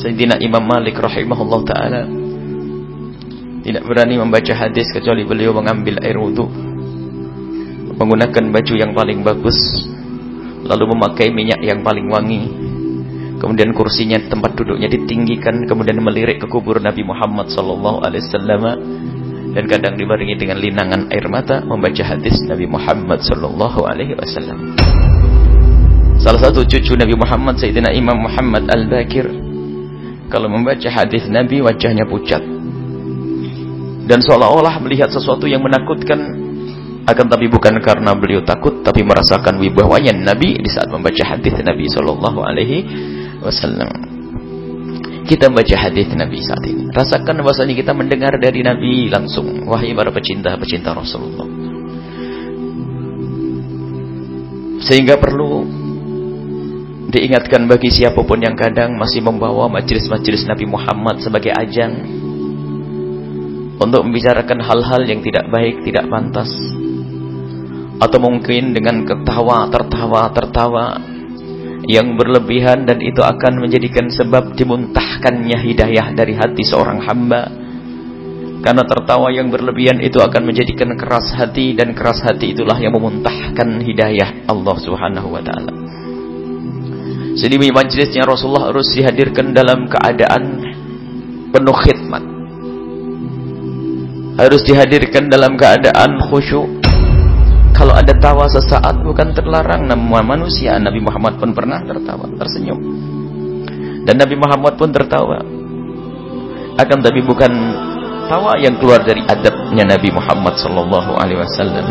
Sayyidina Imam Malik rahimahullah taala. Tidak berani membaca hadis kecuali beliau mengambil air wudhu menggunakan baju yang paling bagus. Lalu memakai minyak yang paling wangi. Kemudian kursinya tempat duduknya ditinggikan. Kemudian melirik ke kubur Nabi Muhammad sallallahu alaihi wasallam. Dan kadang dibarengi dengan linangan air mata membaca hadis Nabi Muhammad sallallahu alaihi wasallam. Salah satu cucu Nabi Muhammad Sayyidina Imam Muhammad Al-Bakir kalau membaca hadis Nabi wajahnya pucat dan seolah-olah melihat sesuatu yang menakutkan akan tapi bukan karena beliau takut tapi merasakan wibawanya Nabi di saat membaca hadis Nabi sallallahu alaihi wasallam. Kita baca hadis Nabi saat ini. Rasakan bahwasanya kita mendengar dari Nabi langsung. Wahai para pecinta-pecinta Rasulullah. Sehingga perlu diingatkan bagi siapa pun yang kadang masih membawa majelis-majelis Nabi Muhammad sebagai ajang untuk membicarakan hal-hal yang tidak baik, tidak pantas. Atau mungkin dengan ketawa, tertawa, tertawa yang berlebihan dan itu akan menjadikan sebab dimuntahkannya hidayah dari hati seorang hamba. Karena tertawa yang berlebihan itu akan menjadikan keras hati dan keras hati itulah yang memuntahkan hidayah Allah Subhanahu wa taala. Jadi majlisnya Rasulullah harus dihadirkan dalam keadaan penuh khidmat. Harus dihadirkan dalam keadaan khusyuk. Kalau ada tawa sesaat bukan terlarang namun manusia. Nabi Muhammad pun pernah tertawa tersenyum. Dan Nabi Muhammad pun tertawa. Akan tapi bukan tawa yang keluar dari adabnya Nabi Muhammad sallallahu alaihi wasallam